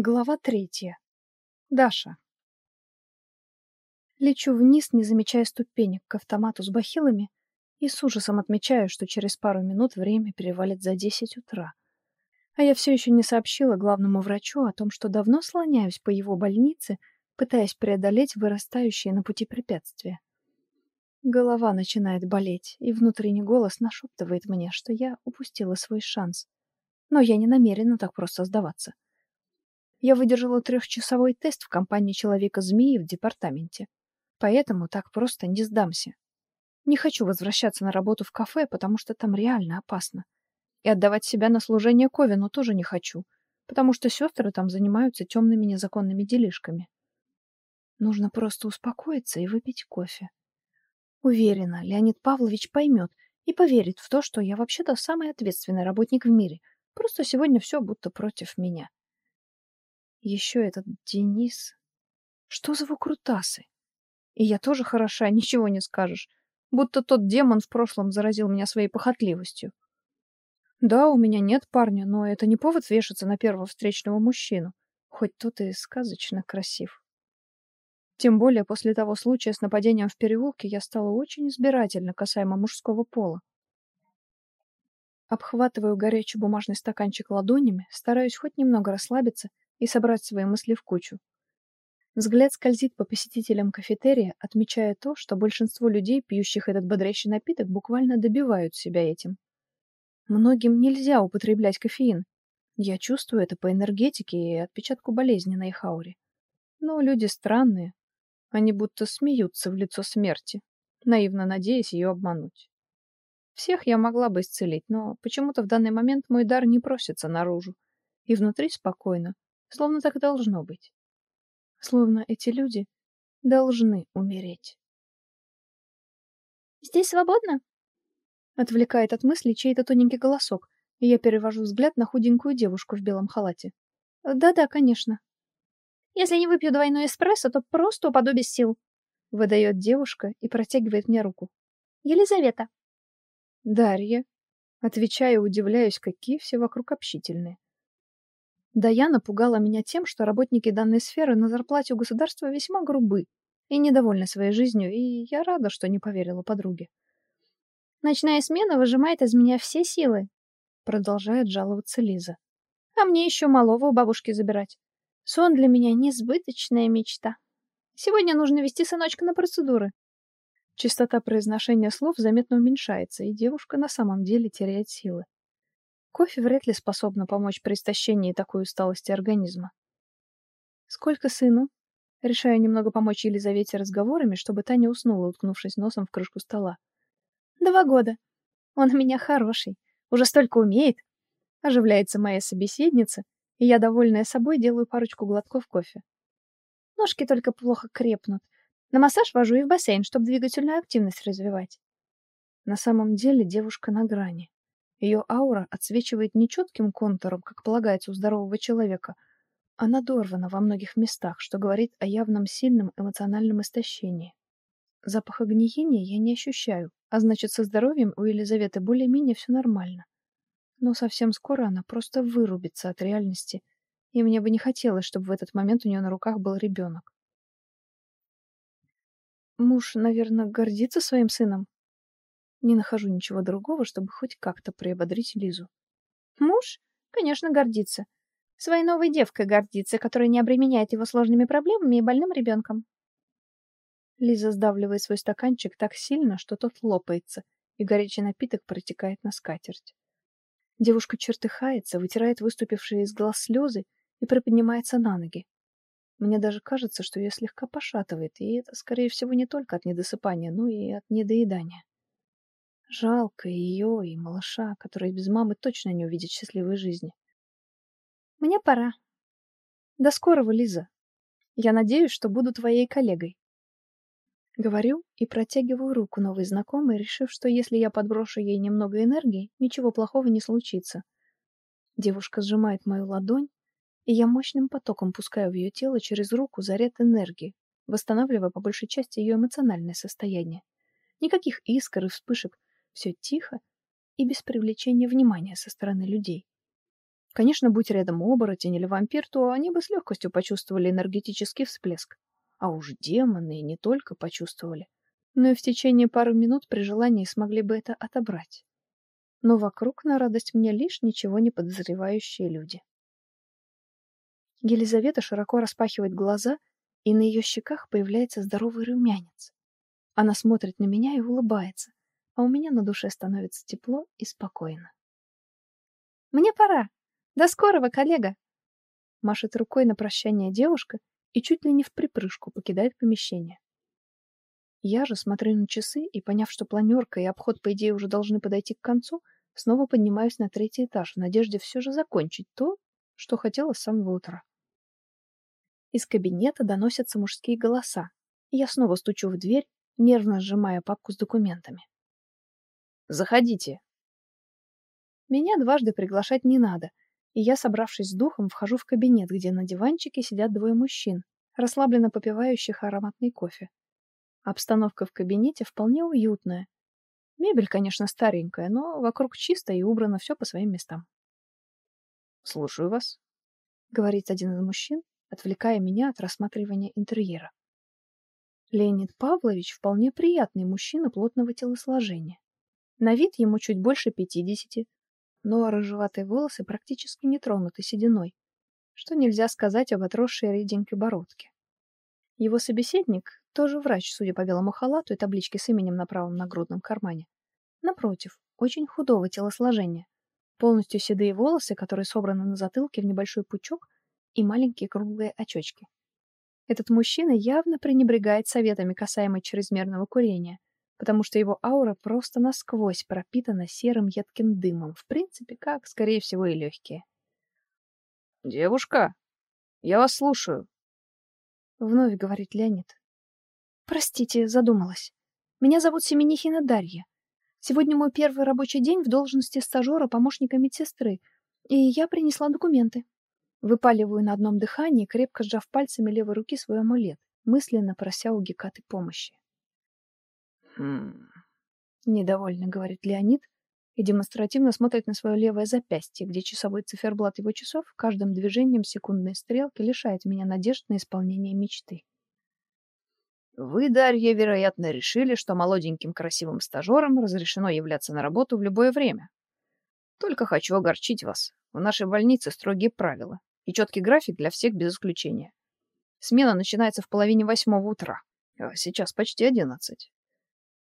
Глава третья. Даша. Лечу вниз, не замечая ступенек, к автомату с бахилами и с ужасом отмечаю, что через пару минут время перевалит за десять утра. А я все еще не сообщила главному врачу о том, что давно слоняюсь по его больнице, пытаясь преодолеть вырастающие на пути препятствия. Голова начинает болеть, и внутренний голос нашептывает мне, что я упустила свой шанс. Но я не намерена так просто сдаваться. Я выдержала трехчасовой тест в компании Человека-змеи в департаменте. Поэтому так просто не сдамся. Не хочу возвращаться на работу в кафе, потому что там реально опасно. И отдавать себя на служение Ковину тоже не хочу, потому что сестры там занимаются темными незаконными делишками. Нужно просто успокоиться и выпить кофе. Уверена, Леонид Павлович поймет и поверит в то, что я вообще-то самый ответственный работник в мире. Просто сегодня все будто против меня. Еще этот Денис. Что за выкрутасы? И я тоже хороша, ничего не скажешь. Будто тот демон в прошлом заразил меня своей похотливостью. Да, у меня нет парня, но это не повод вешаться на первого встречного мужчину, хоть тот и сказочно красив. Тем более после того случая с нападением в переулке я стала очень избирательна касаемо мужского пола. Обхватываю горячий бумажный стаканчик ладонями, стараюсь хоть немного расслабиться и собрать свои мысли в кучу. Взгляд скользит по посетителям кафетерия, отмечая то, что большинство людей, пьющих этот бодрящий напиток, буквально добивают себя этим. Многим нельзя употреблять кофеин. Я чувствую это по энергетике и отпечатку болезни на их ауре. Но люди странные. Они будто смеются в лицо смерти, наивно надеясь ее обмануть. Всех я могла бы исцелить, но почему-то в данный момент мой дар не просится наружу. И внутри спокойно, Словно так должно быть. Словно эти люди должны умереть. «Здесь свободно?» Отвлекает от мысли чей-то тоненький голосок, и я перевожу взгляд на худенькую девушку в белом халате. «Да-да, конечно». «Если не выпью двойной эспрессо, то просто упаду без сил», — выдает девушка и протягивает мне руку. «Елизавета». «Дарья». Отвечаю, удивляюсь, какие все вокруг общительные. Даяна пугала меня тем, что работники данной сферы на зарплате у государства весьма грубы и недовольны своей жизнью, и я рада, что не поверила подруге. «Ночная смена выжимает из меня все силы», — продолжает жаловаться Лиза. «А мне еще малого у бабушки забирать. Сон для меня несбыточная мечта. Сегодня нужно вести сыночка на процедуры». Частота произношения слов заметно уменьшается, и девушка на самом деле теряет силы. Кофе вряд ли способно помочь при истощении такой усталости организма. Сколько сыну? Решаю немного помочь Елизавете разговорами, чтобы та не уснула, уткнувшись носом в крышку стола. Два года. Он у меня хороший. Уже столько умеет. Оживляется моя собеседница, и я, довольная собой, делаю парочку глотков кофе. Ножки только плохо крепнут. На массаж вожу и в бассейн, чтобы двигательную активность развивать. На самом деле девушка на грани. Ее аура отсвечивает нечетким контуром, как полагается у здорового человека. Она дорвана во многих местах, что говорит о явном сильном эмоциональном истощении. Запаха гниения я не ощущаю, а значит, со здоровьем у Елизаветы более-менее все нормально. Но совсем скоро она просто вырубится от реальности, и мне бы не хотелось, чтобы в этот момент у нее на руках был ребенок. Муж, наверное, гордится своим сыном, не нахожу ничего другого, чтобы хоть как-то приободрить Лизу. Муж, конечно, гордится. Своей новой девкой гордится, которая не обременяет его сложными проблемами и больным ребенком. Лиза сдавливает свой стаканчик так сильно, что тот лопается, и горячий напиток протекает на скатерть. Девушка чертыхается, вытирает выступившие из глаз слезы и приподнимается на ноги. Мне даже кажется, что ее слегка пошатывает, и это, скорее всего, не только от недосыпания, но и от недоедания. Жалко ее и малыша, который без мамы точно не увидит счастливой жизни. Мне пора. До скорого, Лиза. Я надеюсь, что буду твоей коллегой. Говорю и протягиваю руку новой знакомой, решив, что если я подброшу ей немного энергии, ничего плохого не случится. Девушка сжимает мою ладонь, и я мощным потоком пускаю в ее тело через руку заряд энергии, восстанавливая по большей части ее эмоциональное состояние. Никаких искр и вспышек, все тихо и без привлечения внимания со стороны людей. Конечно, будь рядом оборотень или вампир, то они бы с легкостью почувствовали энергетический всплеск. А уж демоны и не только почувствовали, но и в течение пары минут при желании смогли бы это отобрать. Но вокруг на радость мне лишь ничего не подозревающие люди. Елизавета широко распахивает глаза, и на ее щеках появляется здоровый румянец. Она смотрит на меня и улыбается, а у меня на душе становится тепло и спокойно. «Мне пора. До скорого, коллега!» Машет рукой на прощание девушка и чуть ли не в припрыжку покидает помещение. Я же смотрю на часы и, поняв, что планерка и обход, по идее, уже должны подойти к концу, снова поднимаюсь на третий этаж в надежде все же закончить то, что хотела с самого утра. Из кабинета доносятся мужские голоса, и я снова стучу в дверь, нервно сжимая папку с документами. «Заходите!» Меня дважды приглашать не надо, и я, собравшись с духом, вхожу в кабинет, где на диванчике сидят двое мужчин, расслабленно попивающих ароматный кофе. Обстановка в кабинете вполне уютная. Мебель, конечно, старенькая, но вокруг чисто и убрано все по своим местам. «Слушаю вас», — говорит один из мужчин, отвлекая меня от рассматривания интерьера. Леонид Павлович вполне приятный мужчина плотного телосложения. На вид ему чуть больше пятидесяти, но рыжеватые волосы практически не тронуты сединой, что нельзя сказать об отросшей реденькой бородке. Его собеседник, тоже врач, судя по белому халату и табличке с именем на правом нагрудном кармане. Напротив, очень худого телосложения. Полностью седые волосы, которые собраны на затылке в небольшой пучок, и маленькие круглые очечки. Этот мужчина явно пренебрегает советами касаемо чрезмерного курения, потому что его аура просто насквозь пропитана серым едким дымом, в принципе, как, скорее всего, и легкие. «Девушка, я вас слушаю», — вновь говорит Леонид. «Простите, задумалась. Меня зовут Семенихина Дарья. Сегодня мой первый рабочий день в должности стажера помощника медсестры, и я принесла документы». Выпаливаю на одном дыхании, крепко сжав пальцами левой руки свой амулет, мысленно прося у Гекаты помощи. «Хм...» — недовольно говорит Леонид и демонстративно смотрит на свое левое запястье, где часовой циферблат его часов каждым движением секундной стрелки лишает меня надежд на исполнение мечты. Вы, Дарья, вероятно, решили, что молоденьким красивым стажерам разрешено являться на работу в любое время. Только хочу огорчить вас. В нашей больнице строгие правила и четкий график для всех без исключения. Смена начинается в половине восьмого утра, а сейчас почти одиннадцать.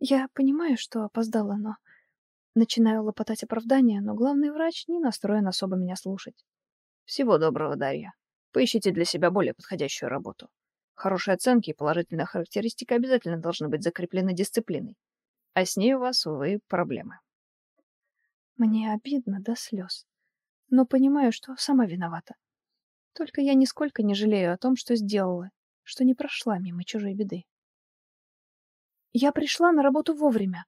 Я понимаю, что опоздала, но... Начинаю лопотать оправдания, но главный врач не настроен особо меня слушать. Всего доброго, Дарья. Поищите для себя более подходящую работу. Хорошие оценки и положительная характеристика обязательно должны быть закреплены дисциплиной. А с ней у вас, увы, проблемы. Мне обидно до слез но понимаю, что сама виновата. Только я нисколько не жалею о том, что сделала, что не прошла мимо чужой беды. Я пришла на работу вовремя,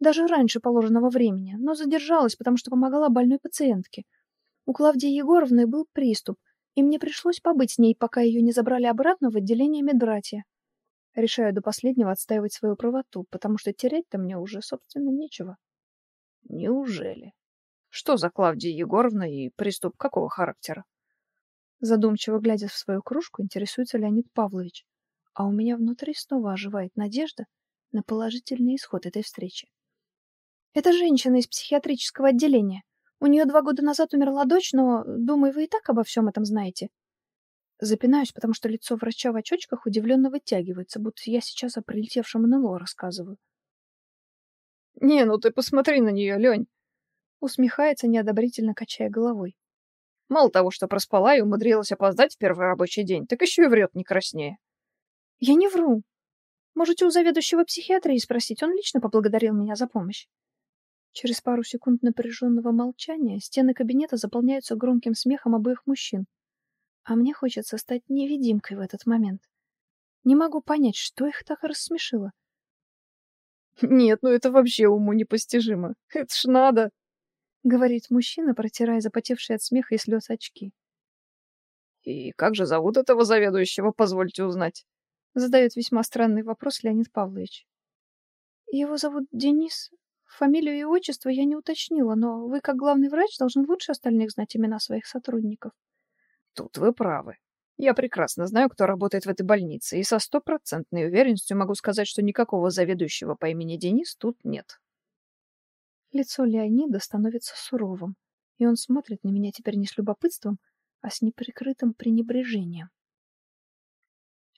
даже раньше положенного времени, но задержалась, потому что помогала больной пациентке. У Клавдии Егоровны был приступ, и мне пришлось побыть с ней, пока ее не забрали обратно в отделение медбратья. Решаю до последнего отстаивать свою правоту, потому что терять-то мне уже, собственно, нечего. Неужели? Что за Клавдия Егоровна и приступ какого характера? Задумчиво глядя в свою кружку, интересуется Леонид Павлович. А у меня внутри снова оживает надежда на положительный исход этой встречи. Это женщина из психиатрического отделения. У нее два года назад умерла дочь, но, думаю, вы и так обо всем этом знаете. Запинаюсь, потому что лицо врача в очочках удивленно вытягивается, будто я сейчас о прилетевшем НЛО рассказываю. «Не, ну ты посмотри на нее, Лень усмехается, неодобрительно качая головой. Мало того, что проспала и умудрилась опоздать в первый рабочий день, так еще и врет не краснее. Я не вру. Можете у заведующего психиатрии спросить, он лично поблагодарил меня за помощь. Через пару секунд напряженного молчания стены кабинета заполняются громким смехом обоих мужчин. А мне хочется стать невидимкой в этот момент. Не могу понять, что их так рассмешило. Нет, ну это вообще уму непостижимо. Это ж надо говорит мужчина, протирая запотевшие от смеха и слез очки. И как же зовут этого заведующего, позвольте узнать? Задает весьма странный вопрос Леонид Павлович. Его зовут Денис. Фамилию и отчество я не уточнила, но вы, как главный врач, должны лучше остальных знать имена своих сотрудников. Тут вы правы. Я прекрасно знаю, кто работает в этой больнице, и со стопроцентной уверенностью могу сказать, что никакого заведующего по имени Денис тут нет. Лицо Леонида становится суровым, и он смотрит на меня теперь не с любопытством, а с неприкрытым пренебрежением.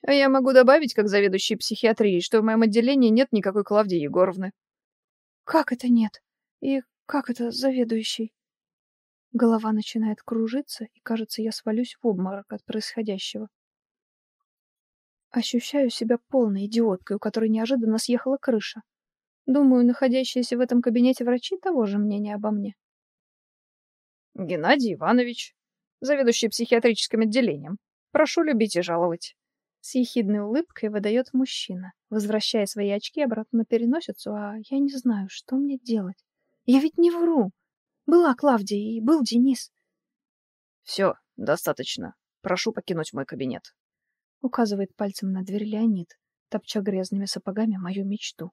А я могу добавить, как заведующий психиатрией, что в моем отделении нет никакой Клавдии Егоровны. Как это нет? И как это заведующий? Голова начинает кружиться, и, кажется, я свалюсь в обморок от происходящего. Ощущаю себя полной идиоткой, у которой неожиданно съехала крыша. Думаю, находящиеся в этом кабинете врачи того же мнения обо мне. Геннадий Иванович, заведующий психиатрическим отделением. Прошу любить и жаловать. С ехидной улыбкой выдает мужчина, возвращая свои очки обратно на переносицу, а я не знаю, что мне делать. Я ведь не вру. Была Клавдия и был Денис. Все, достаточно. Прошу покинуть мой кабинет. Указывает пальцем на дверь Леонид, топча грязными сапогами мою мечту.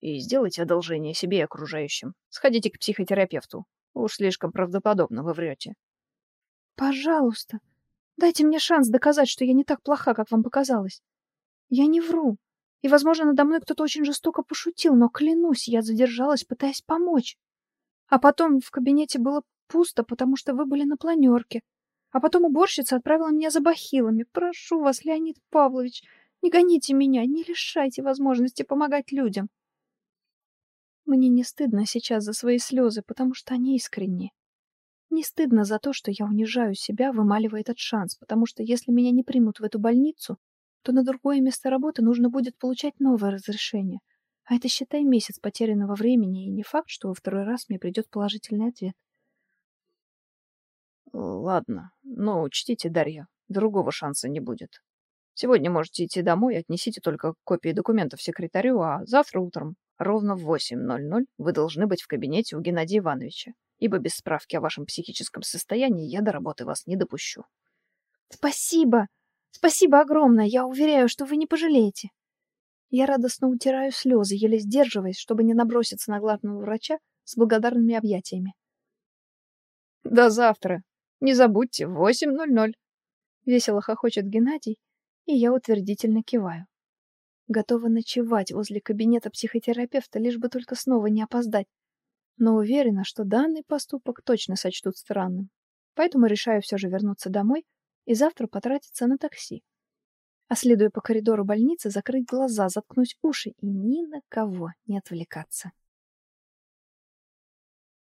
И сделайте одолжение себе и окружающим. Сходите к психотерапевту. Уж слишком правдоподобно вы врете. Пожалуйста, дайте мне шанс доказать, что я не так плоха, как вам показалось. Я не вру. И, возможно, надо мной кто-то очень жестоко пошутил, но, клянусь, я задержалась, пытаясь помочь. А потом в кабинете было пусто, потому что вы были на планерке. А потом уборщица отправила меня за бахилами. Прошу вас, Леонид Павлович, не гоните меня, не лишайте возможности помогать людям. Мне не стыдно сейчас за свои слезы, потому что они искренние. Не стыдно за то, что я унижаю себя, вымаливая этот шанс, потому что если меня не примут в эту больницу, то на другое место работы нужно будет получать новое разрешение. А это, считай, месяц потерянного времени, и не факт, что во второй раз мне придет положительный ответ. Ладно, но учтите, Дарья, другого шанса не будет. Сегодня можете идти домой, отнесите только копии документов секретарю, а завтра утром Ровно в 8.00 вы должны быть в кабинете у Геннадия Ивановича, ибо без справки о вашем психическом состоянии я до работы вас не допущу. Спасибо! Спасибо огромное! Я уверяю, что вы не пожалеете. Я радостно утираю слезы, еле сдерживаясь, чтобы не наброситься на главного врача с благодарными объятиями. До завтра. Не забудьте, в 8.00. Весело хохочет Геннадий, и я утвердительно киваю. Готова ночевать возле кабинета психотерапевта, лишь бы только снова не опоздать. Но уверена, что данный поступок точно сочтут странным. Поэтому решаю все же вернуться домой и завтра потратиться на такси. А следуя по коридору больницы, закрыть глаза, заткнуть уши и ни на кого не отвлекаться.